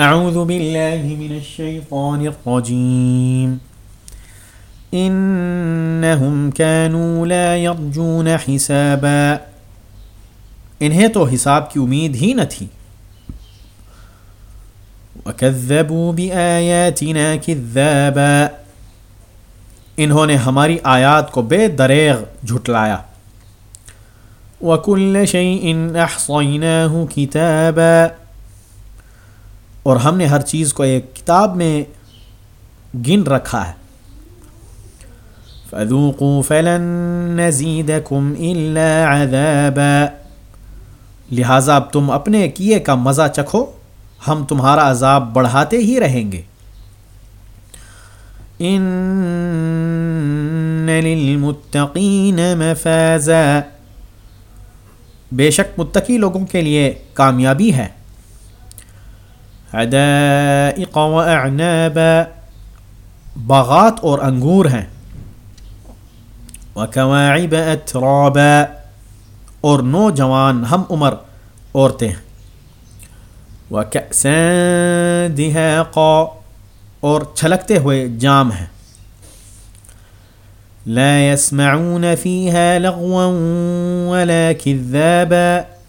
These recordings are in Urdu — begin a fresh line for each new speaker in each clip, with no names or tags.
اعوذ باللہ من الشیطان الرجیم انہم كانوا لا يرجون حسابا. انہیں تو حساب کی امید ہی نہ تھی. وَكَذَّبُوا بِآيَاتِنَا كِذَّابًا. انہوں نے ہماری آیات کو بے دریغ جھٹلایا. وَكُلَّ شَيْءٍ أَحْصَيْنَاهُ كِتَابًا. اور ہم نے ہر چیز کو ایک کتاب میں گن رکھا ہے۔ فَذُوقُوا فَلَن نَزِيدَكُمْ إِلَّا عَذَابًا۔ لہٰذا اب تم اپنے کیے کا مزہ چکھو، ہم تمہارا عذاب بڑھاتے ہی رہیں گے۔ ان للمتقین مفازا۔ بے شک متقی لوگوں کے لیے کامیابی ہے۔ حدائق و باغات اور انگور ہیں. وکواعب اترابا اور نوجوان ہم عمر عورتیں ہیں. وَكَأْسًا دِهَاقًا، اور چھلکتے ہوئے جام ہیں. لا يسمعون فيها لغوا ولا كذابا.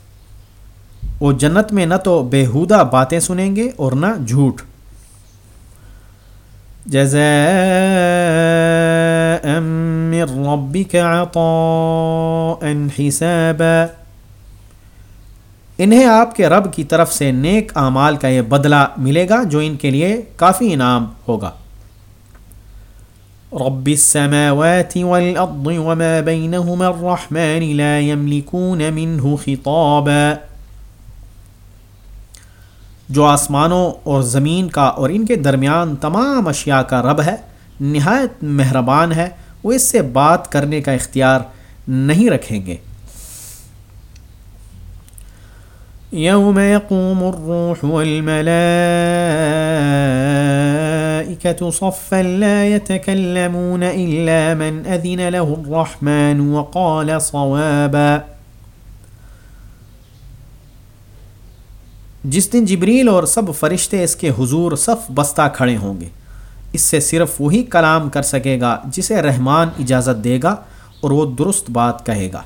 وہ جنت میں نہ تو بےحودہ باتیں سنیں گے اور نہ جھوٹ۔ جزاء من ربك عطاء حسابا۔ انہیں آپ کے رب کی طرف سے نیک اعمال کا یہ بدلہ ملے گا جو ان کے لیے کافی انعام ہوگا۔ رب السماوات والأرض وما بينهما الرحمن لا يملكون منه خطابا۔ جو آسمانوں اور زمین کا اور ان کے درمیان تمام اشیاء کا رب ہے، نہایت مہربان ہے، وہ اس سے بات کرنے کا اختیار نہیں رکھیں گے۔ يوم يقوم الروح والملائكة صفا لا يتكلمون إلا من أذن له الرحمن وقال صوابا۔ جس دن جبریل اور سب فرشتے اس کے حضور صف بستہ کھڑے ہوں گے۔ اس سے صرف وہی کلام کر سکے گا جسے رحمان اجازت دے گا اور وہ درست بات کہے گا۔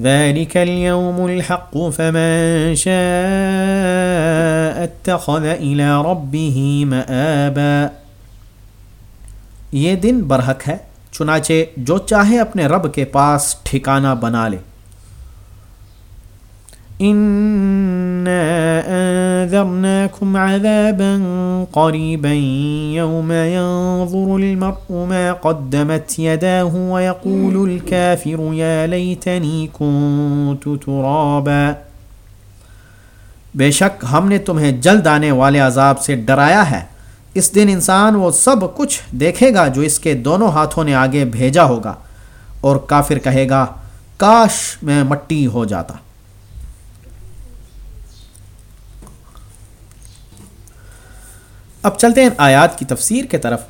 ذلك اليوم الحق فمن شاء اتخذ الى ربه مآبا۔ یہ دن برحق ہے، چنانچہ جو چاہے اپنے رب کے پاس ٹھکانہ بنا لے۔ انذرناكم عذابا قريبا يوم ينظر المرء ما قدمت يداه ويقول الكافر يا ليتني كنت ترابا بے شک ہم نے تمہیں جلد آنے والے عذاب سے ڈرایا ہے۔ اس دن انسان وہ سب کچھ دیکھے گا جو اس کے دونوں ہاتھوں نے آگے بھیجا ہوگا اور کافر کہے گا، کاش میں مٹی ہو جاتا۔ اب چلتے ہیں آیات کی تفسیر کے طرف۔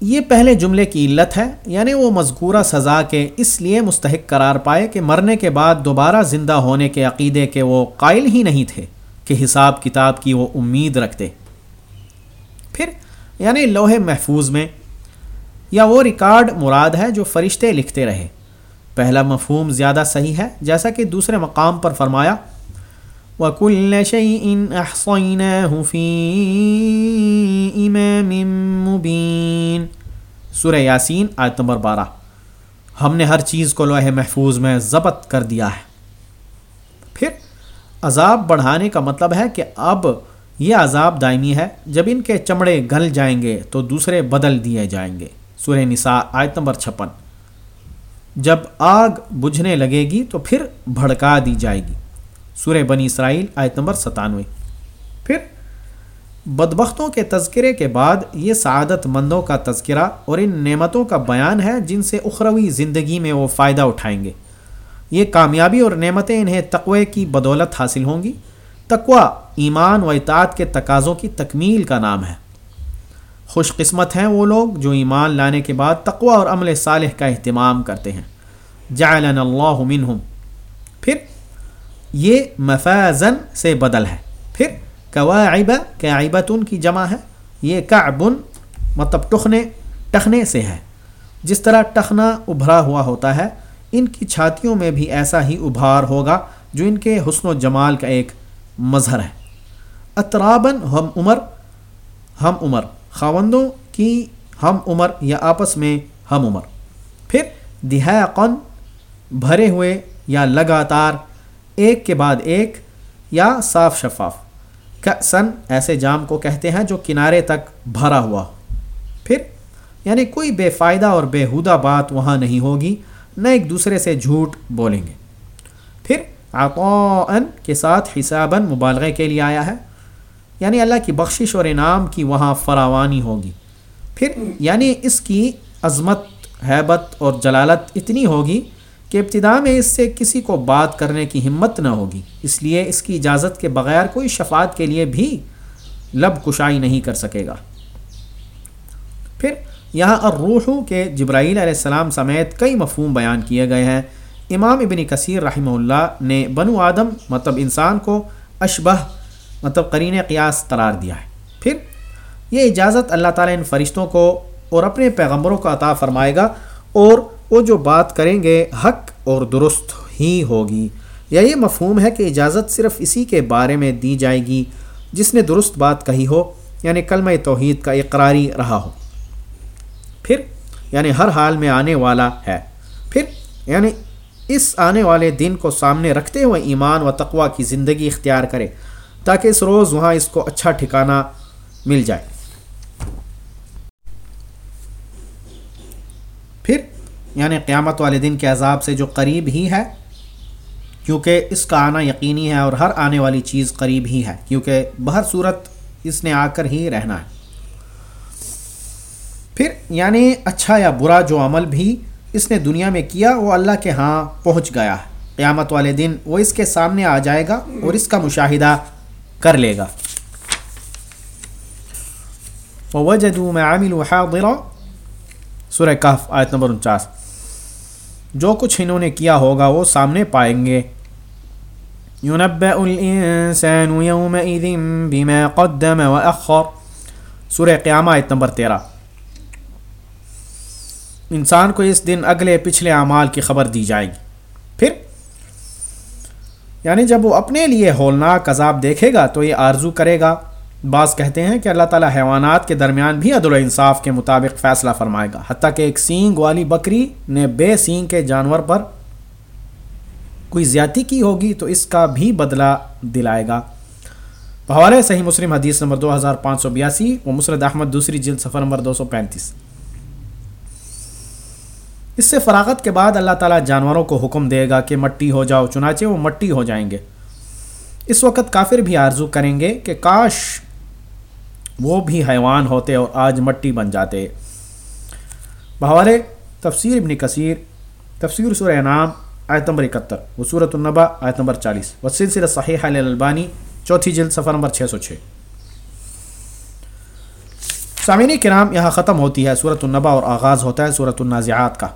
یہ پہلے جملے کی علت ہے یعنی وہ مذکورہ سزا کے اس لیے مستحق قرار پائے کہ مرنے کے بعد دوبارہ زندہ ہونے کے عقیدے کے وہ قائل ہی نہیں تھے کہ حساب کتاب کی وہ امید رکھتے۔ پھر یعنی لوہے محفوظ میں، یا وہ ریکارڈ مراد ہے جو فرشتے لکھتے رہے۔ پہلا مفہوم زیادہ صحیح ہے، جیسا کہ دوسرے مقام پر فرمایا، وَكُلَّ شَيْءٍ أَحْصَيْنَاهُ فِي إِمَامٍ مُبِينٍ۔ سورہ یاسین، آیت نمبر بارہ۔ ہم نے ہر چیز کو لوح محفوظ میں ضبط کر دیا ہے۔ پھر، عذاب بڑھانے کا مطلب ہے کہ اب یہ عذاب دائمی ہے۔ جب ان کے چمڑے گل جائیں گے تو دوسرے بدل دیے جائیں گے۔ سورہ نساء، آیت نمبر چھپن۔ جب آگ بجھنے لگے گی تو پھر بھڑکا دی جائے گی۔ سورہ بنی اسرائیل، آیت نمبر ستانوے۔ پھر بدبختوں کے تذکرے کے بعد یہ سعادت مندوں کا تذکرہ اور ان نعمتوں کا بیان ہے جن سے اخروی زندگی میں وہ فائدہ اٹھائیں گے۔ یہ کامیابی اور نعمتیں انہیں تقوی کی بدولت حاصل ہوں گی۔ تقوی، ایمان و اطاعت کے تقاضوں کی تکمیل کا نام ہے۔ خوش قسمت ہیں وہ لوگ جو ایمان لانے کے بعد تقوی اور عمل صالح کا اہتمام کرتے ہیں۔ جعلن اللہ منہم۔ پھر یہ مفازن سے بدل ہے۔ پھر قواعب قعبتن کی جمع ہے۔ یہ کعبن مطلب ٹخنے ٹخنے سے ہے۔ جس طرح ٹخنا ابھرا ہوا ہوتا ہے، ان کی چھاتیوں میں بھی ایسا ہی ابھار ہوگا جو ان کے حسن و جمال کا ایک مظہر ہے۔ اطرابن ہم عمر ہم عمر۔ خاوندوں کی ہم عمر یا آپس میں ہم عمر۔ پھر دہا قن بھرے ہوئے یا لگاتار ایک کے بعد ایک یا صاف شفاف۔ سن ایسے جام کو کہتے ہیں جو کنارے تک بھرا ہوا ہو۔ پھر یعنی کوئی بے فائدہ اور بےحودہ بات وہاں نہیں ہوگی، نہ ایک دوسرے سے جھوٹ بولیں گے۔ پھر عطاً کے ساتھ حساباً مبالغے کے لیے آیا ہے۔ یعنی اللہ کی بخشش اور انعام کی وہاں فراوانی ہوگی۔ پھر یعنی اس کی عظمت، حیبت اور جلالت اتنی ہوگی کہ ابتدا میں اس سے کسی کو بات کرنے کی ہمت نہ ہوگی۔ اس لیے اس کی اجازت کے بغیر کوئی شفاعت کے لیے بھی لب کشائی نہیں کر سکے گا۔ پھر یہاں الروحو کے جبرائیل علیہ السلام سمیت کئی مفہوم بیان کیے گئے ہیں۔ امام ابن کثیر رحمہ اللہ نے بنو آدم مطلب انسان کو اشبہ مطلب قرین قیاس قرار دیا ہے۔ پھر یہ اجازت اللہ تعالیٰ ان فرشتوں کو اور اپنے پیغمبروں کو عطا فرمائے گا اور وہ جو بات کریں گے حق اور درست ہی ہوگی۔ یا یہ مفہوم ہے کہ اجازت صرف اسی کے بارے میں دی جائے گی جس نے درست بات کہی ہو یعنی کلمہ توحید کا اقراری رہا ہو۔ پھر یعنی ہر حال میں آنے والا ہے۔ پھر یعنی اس آنے والے دن کو سامنے رکھتے ہوئے ایمان و تقوا کی زندگی اختیار کرے۔ تاکہ اس روز وہاں اس کو اچھا ٹھکانہ مل جائے۔ پھر یعنی قیامت والے دن کے عذاب سے جو قریب ہی ہے، کیونکہ اس کا آنا یقینی ہے اور ہر آنے والی چیز قریب ہی ہے، کیونکہ بہر صورت اس نے آ کر ہی رہنا ہے۔ پھر یعنی اچھا یا برا جو عمل بھی اس نے دنیا میں کیا، وہ اللہ کے ہاں پہنچ گیا ہے۔ قیامت والے دن وہ اس کے سامنے آ جائے گا اور اس کا مشاہدہ کر لے گا۔ وَوَجَدُوا مَا عَمِلُوا حَاضِرًا۔ سورہ کہف، آیت نمبر انچاس۔ جو کچھ انہوں نے کیا ہوگا وہ سامنے پائیں گے۔ يُنَبَّأُ الْإِنسَانُ يَوْمَئِذٍ بِمَا قَدَّمَ وَأَخَّرْ۔ سورہ قیامہ، آیت نمبر تیرہ۔ انسان کو اس دن اگلے پچھلے اعمال کی خبر دی جائے گی۔ یعنی جب وہ اپنے لیے ہولناک عذاب دیکھے گا تو یہ آرزو کرے گا۔ بعض کہتے ہیں کہ اللہ تعالیٰ حیوانات کے درمیان بھی عدل و انصاف کے مطابق فیصلہ فرمائے گا۔ حتیٰ کہ ایک سینگ والی بکری نے بے سینگ کے جانور پر کوئی زیادتی کی ہوگی تو اس کا بھی بدلہ دلائے گا۔ بحوالے صحیح مسلم حدیث نمبر دو ہزار پانچ سو بیاسی و مسرد احمد دوسری جلد سفر نمبر دو سو پینتیس۔ اس سے فراغت کے بعد اللہ تعالیٰ جانوروں کو حکم دے گا کہ مٹی ہو جاؤ، چنانچہ وہ مٹی ہو جائیں گے۔ اس وقت کافر بھی آرزو کریں گے کہ کاش وہ بھی حیوان ہوتے اور آج مٹی بن جاتے۔ بہوالے تفسیر ابن کثیر، تفسیر سور انعام، آیت نمبر اکہتر، وہ صورت النبا، آیت نمبر چالیس۔ و سلسلہ صحیح البانی چوتھی جلد سفر نمبر چھ سو چھ۔ سامعین کرام، یہاں ختم ہوتی ہے صورت النبا اور آغاز ہوتا ہے صورت النازعات کا۔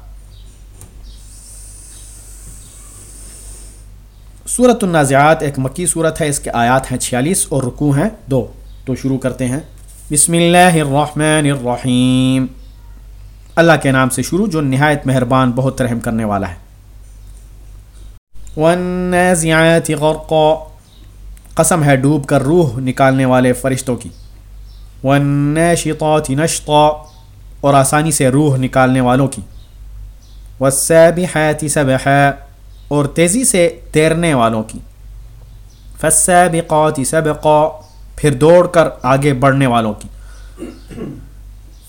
صورت النازعات ایک مکی صورت ہے، اس کے آیات ہیں چھیالیس اور رکوع ہیں دو۔ تو شروع کرتے ہیں۔ بسم اللہ الرحمن الرحیم۔ اللہ کے نام سے شروع، جو نہایت مہربان، بہت رحم کرنے والا ہے۔ والنازعات غرقا۔ قسم ہے ڈوب کر روح نکالنے والے فرشتوں کی۔ والناشطات نشطا۔ اور آسانی سے روح نکالنے والوں کی۔ والسابحات سبحا۔ اور تیزی سے تیرنے والوں کی۔ فالسابقات سبقا، پھر دوڑ کر آگے بڑھنے والوں کی۔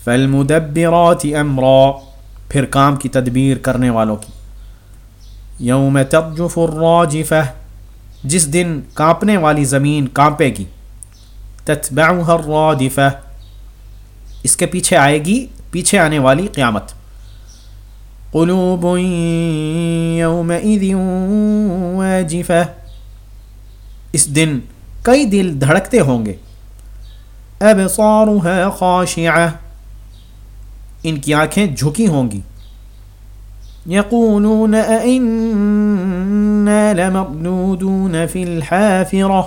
فالمدبرات امرا پھر کام کی تدبیر کرنے والوں کی۔ یوم ترجف الراجفہ جس دن کانپنے والی زمین کانپے گی۔ تتبعها الرادفہ اس کے پیچھے آئے گی، پیچھے آنے والی قیامت۔ قلوب واجفہ اس دن کئی دل دھڑکتے ہوں گے۔ أبصارها خاشعة. ان کی آنکھیں جھکی ہوں گی۔
يقولون أئنا لمردودون في الحافرة۔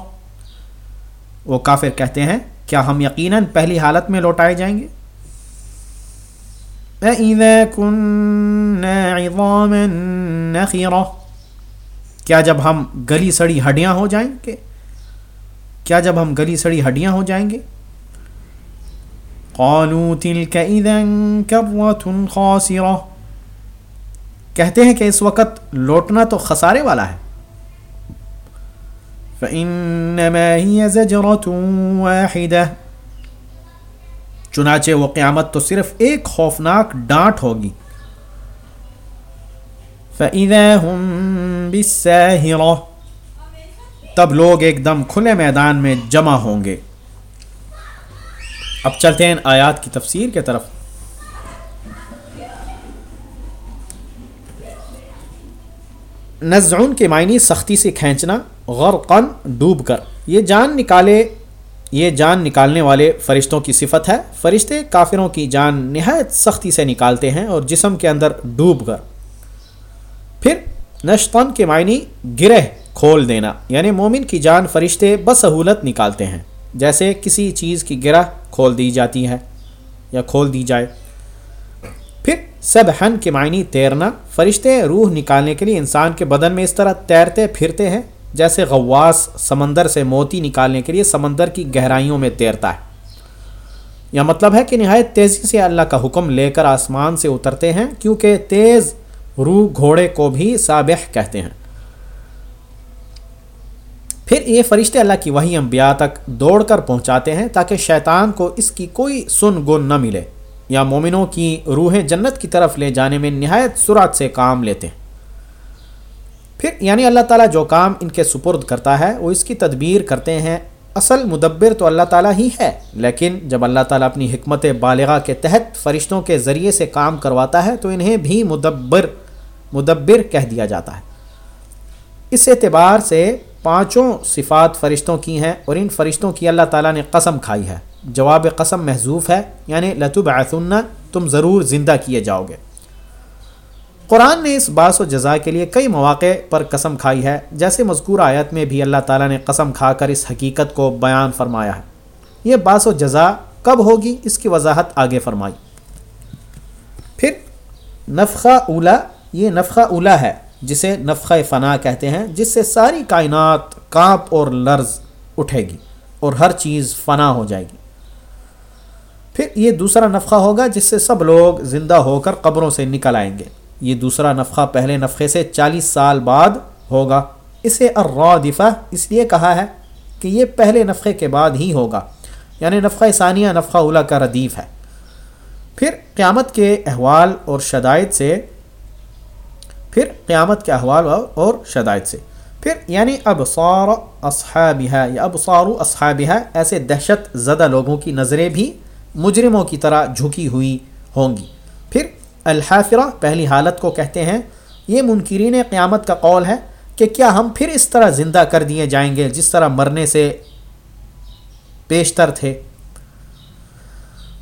وہ کافر کہتے ہیں، کیا ہم یقیناً پہلی حالت میں لوٹائے جائیں گے؟
أإذا كنا عظاما نخرة۔
کیا جب ہم گلی سڑی ہڈیاں ہو جائیں گے؟ کیا جب ہم گلی سڑی ہڈیاں ہو جائیں گے؟
قالوا تلك اذا كرة خاسرة۔
کہتے ہیں کہ اس وقت لوٹنا تو خسارے والا ہے۔
فإنما هي زجرة واحدة۔
چنانچہ وہ قیامت تو صرف ایک خوفناک ڈانٹ ہوگی۔
فَإِذَا هُمْ بِالسَّاهِرَةِ،
تب لوگ ایک دم کھلے میدان میں جمع ہوں گے۔ اب چلتے ہیں آیات کی تفسیر کے طرف۔ نزعن کے معنی سختی سے کھینچنا غرقن ڈوب کر۔ یہ جان نکالے یہ جان نکالنے والے فرشتوں کی صفت ہے۔ فرشتے کافروں کی جان نہایت سختی سے نکالتے ہیں اور جسم کے اندر ڈوب کر۔ پھر نشتن کے معنی گرہ کھول دینا یعنی مومن کی جان فرشتے بسہولت نکالتے ہیں، جیسے کسی چیز کی گرہ کھول دی جاتی ہے یا کھول دی جائے۔ پھر سب ہن کے معنی تیرنا، فرشتے روح نکالنے کے لیے انسان کے بدن میں اس طرح تیرتے پھرتے ہیں۔ جیسے غواس سمندر سے موتی نکالنے کے لیے سمندر کی گہرائیوں میں تیرتا ہے۔ یا مطلب ہے کہ نہایت تیزی سے اللہ کا حکم لے کر آسمان سے اترتے ہیں، کیونکہ تیز روح گھوڑے کو بھی سابح کہتے ہیں۔ پھر یہ فرشتے اللہ کی وہی انبیاء تک دوڑ کر پہنچاتے ہیں تاکہ شیطان کو اس کی کوئی سن گن نہ ملے۔ یا مومنوں کی روحیں جنت کی طرف لے جانے میں نہایت سرعت سے کام لیتے ہیں۔ پھر یعنی اللہ تعالیٰ جو کام ان کے سپرد کرتا ہے، وہ اس کی تدبیر کرتے ہیں۔ اصل مدبر تو اللہ تعالیٰ ہی ہے، لیکن جب اللہ تعالیٰ اپنی حکمت بالغہ کے تحت فرشتوں کے ذریعے سے کام کرواتا ہے، تو انہیں بھی مدبر مدبر کہہ دیا جاتا ہے۔ اس اعتبار سے پانچوں صفات فرشتوں کی ہیں اور ان فرشتوں کی اللہ تعالیٰ نے قسم کھائی ہے۔ جواب قسم محضوف ہے یعنی لطب تم ضرور زندہ کیے جاؤ گے۔ قرآن نے اس باس و جزا کے لیے کئی مواقع پر قسم کھائی ہے، جیسے مذکور آیت میں بھی اللہ تعالیٰ نے قسم کھا کر اس حقیقت کو بیان فرمایا ہے۔ یہ باس و جزا کب ہوگی؟ اس کی وضاحت آگے فرمائی۔ پھر، نفخہ اولا، یہ نفخہ اولا ہے، جسے نفخہ فنا کہتے ہیں، جس سے ساری کائنات کانپ اور لرز اٹھے گی اور ہر چیز فنا ہو جائے گی۔ پھر یہ دوسرا نفخہ ہوگا، جس سے سب لوگ زندہ ہو کر قبروں سے نکل آئیں گے۔ یہ دوسرا نفخہ پہلے نفخے سے چالیس سال بعد ہوگا۔ اسے الرادفہ اس لیے کہا ہے کہ یہ پہلے نفخے کے بعد ہی ہوگا۔ یعنی نفخہ ثانیہ، نفخہ اولا کا ردیف ہے۔ پھر قیامت کے احوال اور شدائد سے، پھر قیامت کے احوال اور شدائد سے۔ پھر یعنی اب سور اصحابہ یا اب سارو اصحابہ ایسے دہشت زدہ لوگوں کی نظریں بھی مجرموں کی طرح جھکی ہوئی ہوں گی۔ الحافرہ پہلی حالت کو کہتے ہیں۔ یہ منکرین قیامت کا قول ہے کہ کیا ہم پھر اس طرح زندہ کر دیے جائیں گے جس طرح مرنے سے پیشتر تھے۔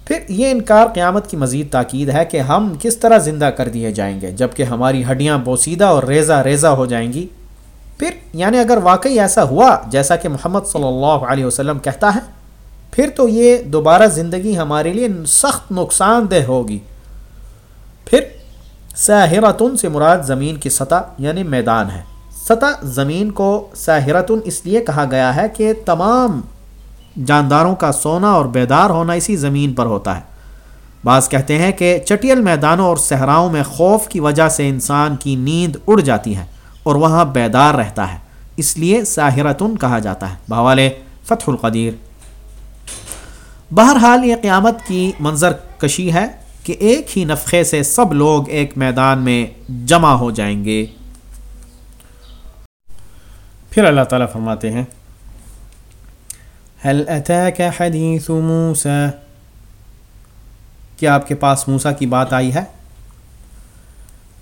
پھر یہ انکار قیامت کی مزید تاکید ہے کہ ہم کس طرح زندہ کر دیے جائیں گے جبکہ ہماری ہڈیاں بوسیدہ اور ریزہ ریزہ ہو جائیں گی۔ پھر یعنی اگر واقعی ایسا ہوا جیسا کہ محمد صلی اللہ علیہ وسلم کہتا ہے، پھر تو یہ دوبارہ زندگی ہمارے لیے سخت نقصان دہ ہوگی۔ پھر ساحرتن سے مراد زمین کی سطح یعنی میدان ہے۔ سطح زمین کو ساحرتن اس لیے کہا گیا ہے کہ تمام جانداروں کا سونا اور بیدار ہونا اسی زمین پر ہوتا ہے۔ بعض کہتے ہیں کہ چٹیل میدانوں اور صحراؤں میں خوف کی وجہ سے انسان کی نیند اڑ جاتی ہے اور وہاں بیدار رہتا ہے۔ اس لیے ساحرتن کہا جاتا ہے۔ بھوالے فتح القدیر۔ بہرحال یہ قیامت کی منظر کشی ہے۔ کہ ایک ہی نفخے سے سب لوگ ایک میدان میں جمع ہو جائیں گے۔ پھر اللہ تعالیٰ فرماتے ہیں
هل اتاك حديث موسى؟
کیا آپ کے پاس موسا کی بات آئی ہے؟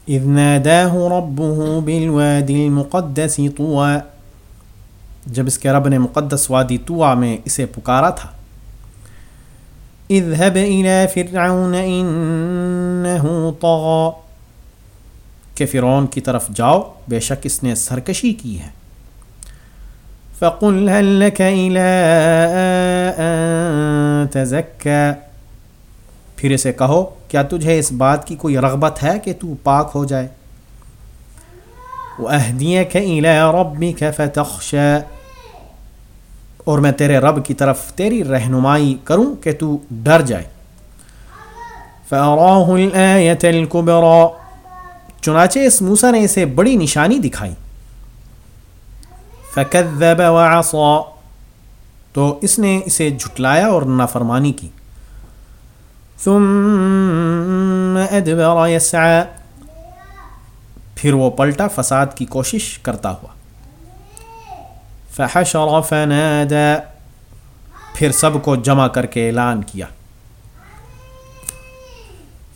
اذ ناداه ربه بالوادي المقدس طوى۔
جب اس کے رب نے مقدس وادی طوا میں اسے پکارا تھا
اذهب إلى فرعون إنه طغى.
کہ فرعون کی طرف جاؤ، بے شک اس نے سرکشی کی ہے۔
فقل هل لك إلى أن تزكى؟
پھر اسے کہو، کیا تجھے اس بات کی کوئی رغبت ہے کہ تو پاک ہو جائے؟
وأهديك إلى ربك فتخشى۔
اور میں تیرے رب کی طرف تیری رہنمائی کروں کہ تو ڈر جائے۔
فأراه الآية الكبرى۔
چنانچہ اس موسا نے اسے بڑی نشانی دکھائی۔
فكذب وعصى۔
تو اس نے اسے جھٹلایا اور نافرمانی کی۔
ثم أدبر يسعى۔
پھر وہ پلٹا فساد کی کوشش کرتا ہوا۔
فحشر فنادى.
پھر سب کو جمع کر کے اعلان کیا۔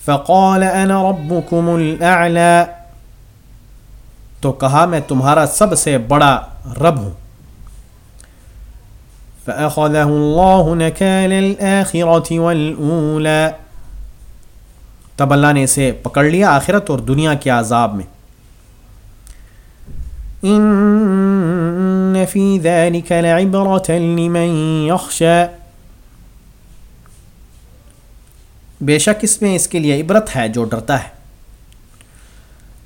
فقال انا ربكم الاعلى۔
تو کہا، میں تمہارا سب سے بڑا رب ہوں۔
فأخذه الله نكال الآخرة والأولى۔
تب اللہ نے اسے پکڑ لیا آخرت اور دنیا کے عذاب میں۔
ان ان في ذلك لعبرة لمن يخشى۔
بے شک اس میں اس کے لیے عبرت ہے جو ڈرتا ہے۔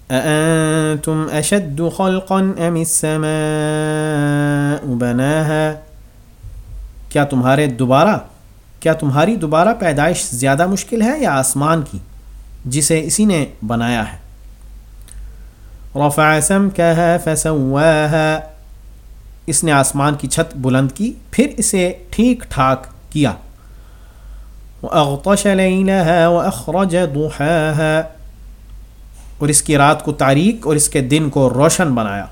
أأنتم أشد خلقا أم السماء بناها؟
کیا تمہارے دوبارہ، کیا تمہاری دوبارہ پیدائش زیادہ مشکل ہے یا آسمان کی، جسے اسی نے بنایا ہے؟
رفع سمكها فسواها۔
اس نے آسمان کی چھت بلند کی، پھر اسے ٹھیک ٹھاک کیا۔
وأغطش ليلها وأخرج ضحاها۔
اور اس کی رات کو تاریک اور اس کے دن کو روشن بنایا۔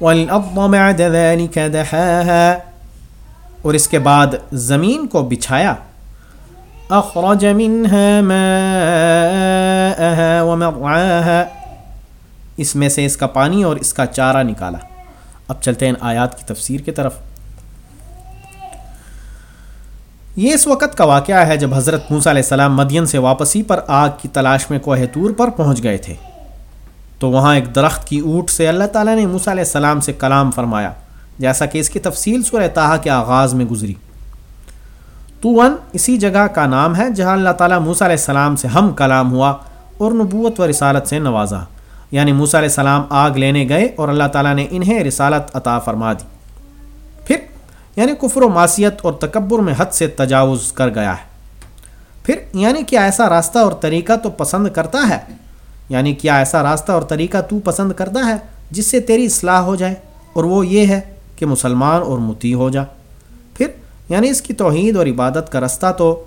والأرض بعد ذلك دحاها۔
اور اس کے بعد زمین کو بچھایا۔
أخرج منها ماءها ومرعاها۔
اس میں سے اس کا پانی اور اس کا چارہ نکالا۔ اب چلتے ہیں آیات کی تفسیر کی طرف۔ یہ اس وقت کا واقعہ ہے جب حضرت موسیٰ علیہ السلام مدین سے واپسی پر آگ کی تلاش میں کوہ طور پر پہنچ گئے تھے۔ تو وہاں ایک درخت کی اونٹ سے اللہ تعالیٰ نے موسیٰ علیہ السلام سے کلام فرمایا، جیسا کہ اس کی تفصیل سورہ تاہا کے آغاز میں گزری۔ تو اسی جگہ کا نام ہے جہاں اللہ تعالیٰ موسیٰ علیہ السلام سے ہم کلام ہوا اور نبوت و رسالت سے نوازا۔ یعنی موسیٰ علیہ السلام آگ لینے گئے اور اللہ تعالیٰ نے انہیں رسالت عطا فرما دی۔ پھر یعنی کفر و معاشیت اور تکبر میں حد سے تجاوز کر گیا ہے۔ پھر یعنی کیا ایسا راستہ اور طریقہ تو پسند کرتا ہے؟ یعنی کیا ایسا راستہ اور طریقہ تو پسند کرتا ہے جس سے تیری اصلاح ہو جائے اور وہ یہ ہے کہ مسلمان اور متی ہو جا؟ پھر یعنی اس کی توحید اور عبادت کا رستہ تو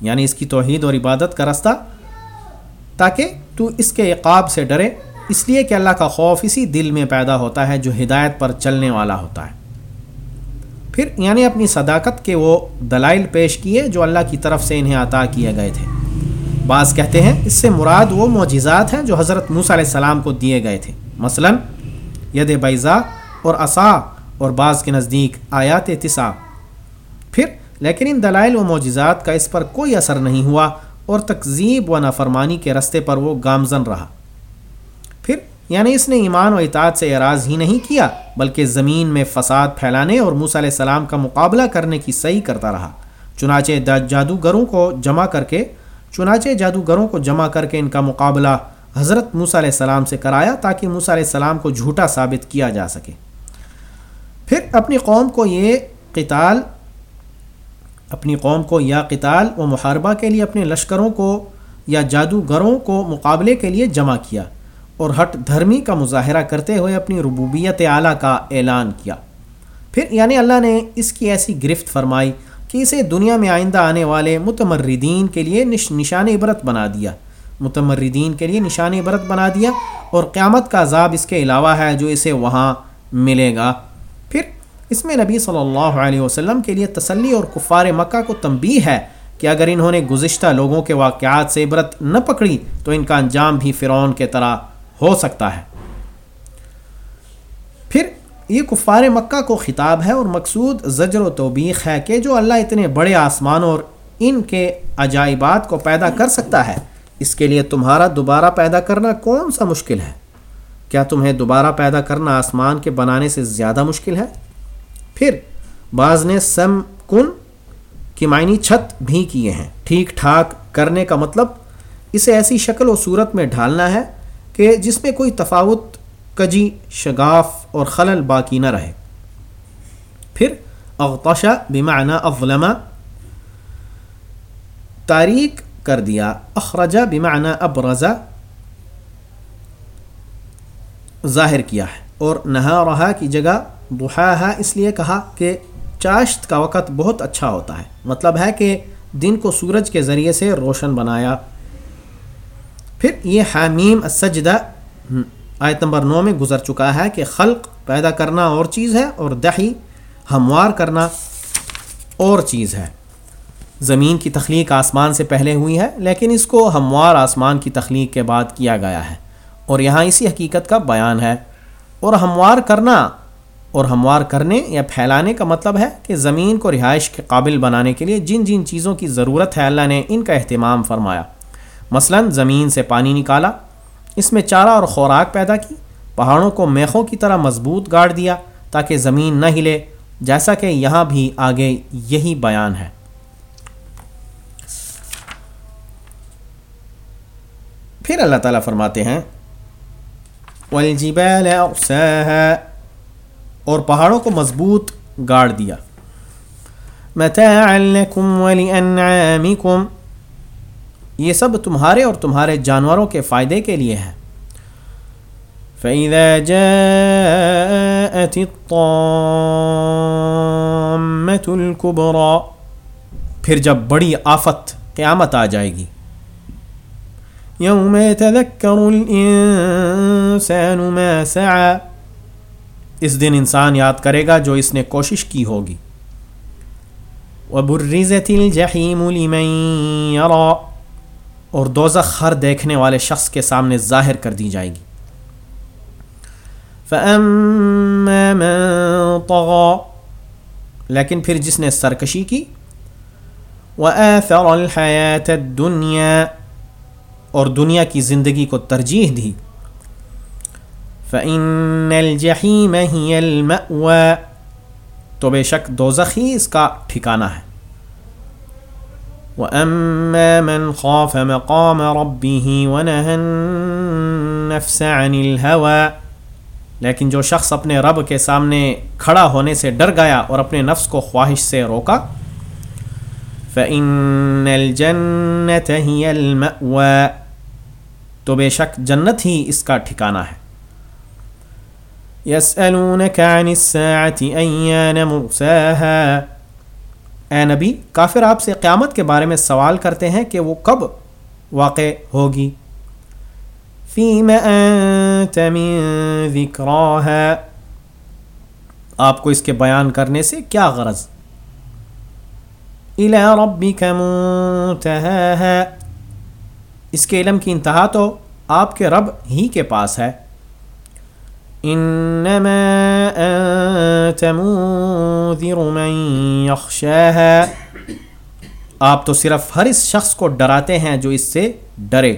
یعنی اس کی توحید اور عبادت کا رستہ تاکہ تو اس کے عقاب سے ڈرے۔ اس لیے کہ اللہ کا خوف اسی دل میں پیدا ہوتا ہے جو ہدایت پر چلنے والا ہوتا ہے۔ پھر یعنی اپنی صداقت کے وہ دلائل پیش کیے جو اللہ کی طرف سے انہیں عطا کیے گئے تھے۔ بعض کہتے ہیں اس سے مراد وہ معجزات ہیں جو حضرت موسیٰ علیہ السلام کو دیے گئے تھے۔ مثلا ید بیضا اور عصا اور بعض کے نزدیک آیات تسا۔ پھر لیکن ان دلائل و معجزات کا اس پر کوئی اثر نہیں ہوا۔ اور تقزیب و نافرمانی کے رستے پر وہ گامزن رہا۔ پھر یعنی اس نے ایمان و اطاعت سے اعراض ہی نہیں کیا، بلکہ زمین میں فساد پھیلانے اور موسیٰ علیہ السلام کا مقابلہ کرنے کی صحیح کرتا رہا۔ چنانچہ جادوگروں کو جمع کر کے، چنانچہ جادوگروں کو جمع کر کے ان کا مقابلہ حضرت موسیٰ علیہ السلام سے کرایا تاکہ موسیٰ علیہ السلام کو جھوٹا ثابت کیا جا سکے۔ پھر، اپنی قوم کو یہ قتال اپنی قوم کو یا قتال و محاربہ کے لیے اپنے لشکروں کو یا جادوگروں کو مقابلے کے لیے جمع کیا اور ہٹ دھرمی کا مظاہرہ کرتے ہوئے اپنی ربوبیت اعلیٰ کا اعلان کیا۔ پھر یعنی اللہ نے اس کی ایسی گرفت فرمائی کہ اسے دنیا میں آئندہ آنے والے متمردین کے لیے نشان عبرت بنا دیا۔ متمردین کے لیے نشان عبرت بنا دیا اور قیامت کا عذاب اس کے علاوہ ہے جو اسے وہاں ملے گا۔ اس میں نبی صلی اللہ علیہ وسلم کے لیے تسلی اور کفار مکہ کو تنبیہ ہے کہ اگر انہوں نے گزشتہ لوگوں کے واقعات سے عبرت نہ پکڑی تو ان کا انجام بھی فرعون کے طرح ہو سکتا ہے۔ پھر یہ کفار مکہ کو خطاب ہے اور مقصود زجر و توبیخ ہے کہ جو اللہ اتنے بڑے آسمان اور ان کے عجائبات کو پیدا کر سکتا ہے، اس کے لیے تمہارا دوبارہ پیدا کرنا کون سا مشکل ہے؟ کیا تمہیں دوبارہ پیدا کرنا آسمان کے بنانے سے زیادہ مشکل ہے؟ پھر بعض نے سم کن کی معنی چھت بھی کیے ہیں۔ ٹھیک ٹھاک کرنے کا مطلب اسے ایسی شکل و صورت میں ڈھالنا ہے کہ جس میں کوئی تفاوت، کجی، شگاف اور خلل باقی نہ رہے۔ پھر اغتشا بمعنی اظلمہ تاریخ کر دیا۔ اخرجا بمعنی ابرزا ظاہر کیا ہے۔ اور نہا رہا کی جگہ ہے، اس لیے کہا کہ چاشت کا وقت بہت اچھا ہوتا ہے۔ مطلب ہے کہ دن کو سورج کے ذریعے سے روشن بنایا۔ پھر یہ حامیم السجدہ آیت نمبر نو میں گزر چکا ہے کہ خلق پیدا کرنا اور چیز ہے اور دہی ہموار کرنا اور چیز ہے۔ زمین کی تخلیق آسمان سے پہلے ہوئی ہے، لیکن اس کو ہموار آسمان کی تخلیق کے بعد کیا گیا ہے۔ اور یہاں اسی حقیقت کا بیان ہے۔ اور ہموار کرنا اور ہموار کرنے یا پھیلانے کا مطلب ہے کہ زمین کو رہائش کے قابل بنانے کے لیے جن جن چیزوں کی ضرورت ہے اللہ نے ان کا اہتمام فرمایا۔ مثلا زمین سے پانی نکالا، اس میں چارہ اور خوراک پیدا کی، پہاڑوں کو میخوں کی طرح مضبوط گاڑ دیا تاکہ زمین نہ ہلے، جیسا کہ یہاں بھی آگے یہی بیان ہے۔ پھر اللہ تعالیٰ فرماتے ہیں اور پہاڑوں کو مضبوط گاڑ دیا۔ یہ سب تمہارے اور تمہارے جانوروں کے فائدے کے لیے ہے فَإِذَا جَاءَتِ الطَّامَّةُ الْكُبْرَى۔ پھر جب بڑی آفت قیامت آ جائے گی۔ يَوْمَ يَتَذَكَّرُ الْإِنسَانُ مَا سَعَى۔ اس دن انسان یاد کرے گا جو اس نے کوشش کی ہوگی۔ وَبُرِّزَتِ الْجَحِيمُ لِمَنْ يَرَى۔ اور دوزخ ہر دیکھنے والے شخص کے سامنے ظاہر کر دی جائے گی۔ فَأَمَّا مَن طَغَى۔ لیکن پھر جس نے سرکشی کی۔ وَآثَرَ الْحَيَاةَ الدُّنْيَا اور دنیا کی زندگی کو ترجیح دی۔ فَإِنَّ الْجَحِيمَ هِيَ الْمَأْوَى۔ تو بے شک دوزخ ہی اس کا ٹھکانہ ہے۔ وَأَمَّا مَنْ خَافَ مَقَامَ رَبِّهِ وَنَهَى النَّفْسَ عَنِ الْهَوَى۔ لیکن جو شخص اپنے رب کے سامنے کھڑا ہونے سے ڈر گیا اور اپنے نفس کو خواہش سے روکا، فَإِنَّ الْجَنَّةَ هِيَ الْمَأْوَى۔ تو بے شک جنت ہی اس کا ٹھکانہ ہے۔ يَسْأَلُونَكَ عَنِ السَّاعَةِ أَيَّانَ مُرْسَاهَا؟ اے نبی، کافر آپ سے قیامت کے بارے میں سوال کرتے ہیں کہ وہ کب واقع ہوگی؟ فیم ہے آپ کو اس کے بیان کرنے سے کیا غرض؟ ربک ہے اس کے علم کی انتہا تو آپ کے رب ہی کے پاس ہے۔ انما انت منذر من يخشاها۔ آپ تو صرف ہر اس شخص کو ڈراتے ہیں جو اس سے ڈرے۔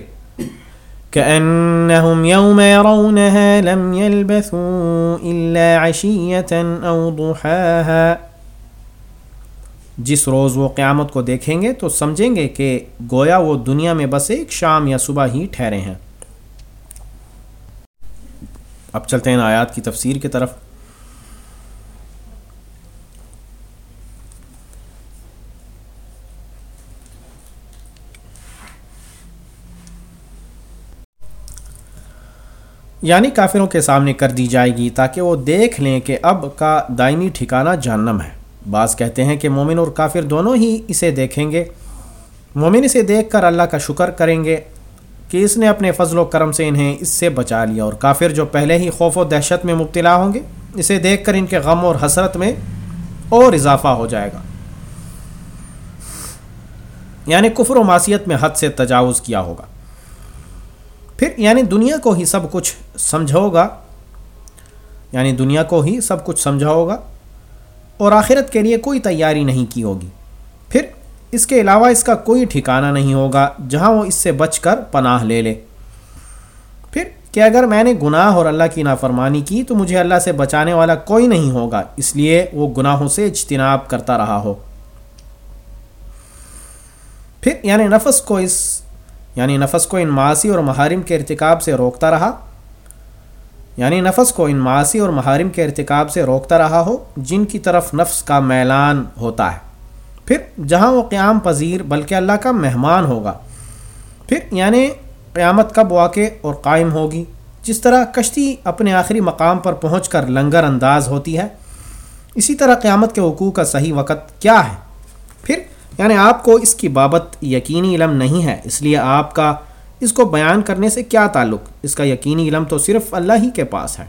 كأنهم يوم يرونها لم يلبثوا إلا عشية أو ضحاها۔ جس روز وہ قیامت کو دیکھیں گے تو سمجھیں گے کہ گویا وہ دنیا میں بس ایک شام یا صبح ہی ٹھہرے ہیں۔ اب چلتے ہیں آیات کی تفسیر کی طرف۔ یعنی کافروں کے سامنے کر دی جائے گی تاکہ وہ دیکھ لیں کہ اب کا دائمی ٹھکانہ جہنم ہے۔ بعض کہتے ہیں کہ مومن اور کافر دونوں ہی اسے دیکھیں گے۔ مومن اسے دیکھ کر اللہ کا شکر کریں گے۔ کہ اس نے اپنے فضل و کرم سے انہیں اس سے بچا لیا اور کافر جو پہلے ہی خوف و دہشت میں مبتلا ہوں گے، اسے دیکھ کر ان کے غم اور حسرت میں اور اضافہ ہو جائے گا۔ یعنی کفر و معصیت میں حد سے تجاوز کیا ہوگا۔ پھر یعنی دنیا کو ہی سب کچھ سمجھو گا۔ یعنی دنیا کو ہی سب کچھ سمجھا ہوگا اور آخرت کے لیے کوئی تیاری نہیں کی ہوگی۔ اس کے علاوہ اس کا کوئی ٹھکانہ نہیں ہوگا جہاں وہ اس سے بچ کر پناہ لے لے۔ پھر کہ اگر میں نے گناہ اور اللہ کی نافرمانی کی تو مجھے اللہ سے بچانے والا کوئی نہیں ہوگا، اس لیے وہ گناہوں سے اجتناب کرتا رہا ہو۔ پھر یعنی نفس کو اس یعنی نفس کو ان معاشی اور محارم کے ارتکاب سے روکتا رہا۔ یعنی نفس کو ان معاشی اور محارم کے ارتکاب سے روکتا رہا ہو، جن کی طرف نفس کا میلان ہوتا ہے۔ پھر جہاں وہ قیام پذیر بلکہ اللہ کا مہمان ہوگا، پھر یعنی قیامت کب واقع اور قائم ہوگی، جس طرح کشتی اپنے آخری مقام پر پہنچ کر لنگر انداز ہوتی ہے، اسی طرح قیامت کے حقوق کا صحیح وقت کیا ہے؟ پھر یعنی آپ کو اس کی بابت یقینی علم نہیں ہے، اس لیے آپ کا اس کو بیان کرنے سے کیا تعلق؟ اس کا یقینی علم تو صرف اللہ ہی کے پاس ہے۔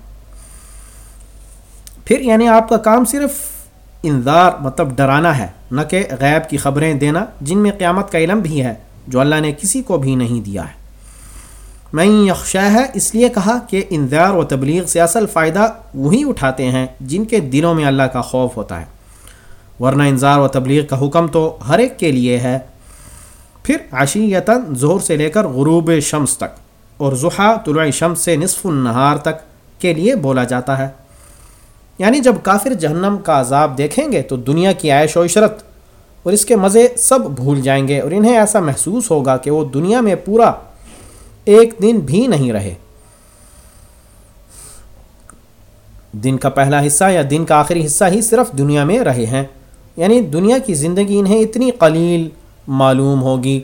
پھر یعنی آپ کا کام صرف انذار مطلب ڈرانا ہے، نہ کہ غیب کی خبریں دینا، جن میں قیامت کا علم بھی ہے، جو اللہ نے کسی کو بھی نہیں دیا ہے۔ میں یکشا ہے اس لیے کہا کہ انذار و تبلیغ سے اصل فائدہ وہی اٹھاتے ہیں جن کے دلوں میں اللہ کا خوف ہوتا ہے۔ ورنہ انذار و تبلیغ کا حکم تو ہر ایک کے لیے ہے۔ پھر عشیتاً ظہر سے لے کر غروب شمس تک اور ضحا طلوع شمس سے نصف النہار تک کے لیے بولا جاتا ہے۔ یعنی جب کافر جہنم کا عذاب دیکھیں گے تو دنیا کی عائش و عشرت اور اس کے مزے سب بھول جائیں گے اور انہیں ایسا محسوس ہوگا کہ وہ دنیا میں پورا ایک دن بھی نہیں رہے۔ دن کا پہلا حصہ یا دن کا آخری حصہ ہی صرف دنیا میں رہے ہیں۔ یعنی دنیا کی زندگی انہیں اتنی قلیل معلوم ہوگی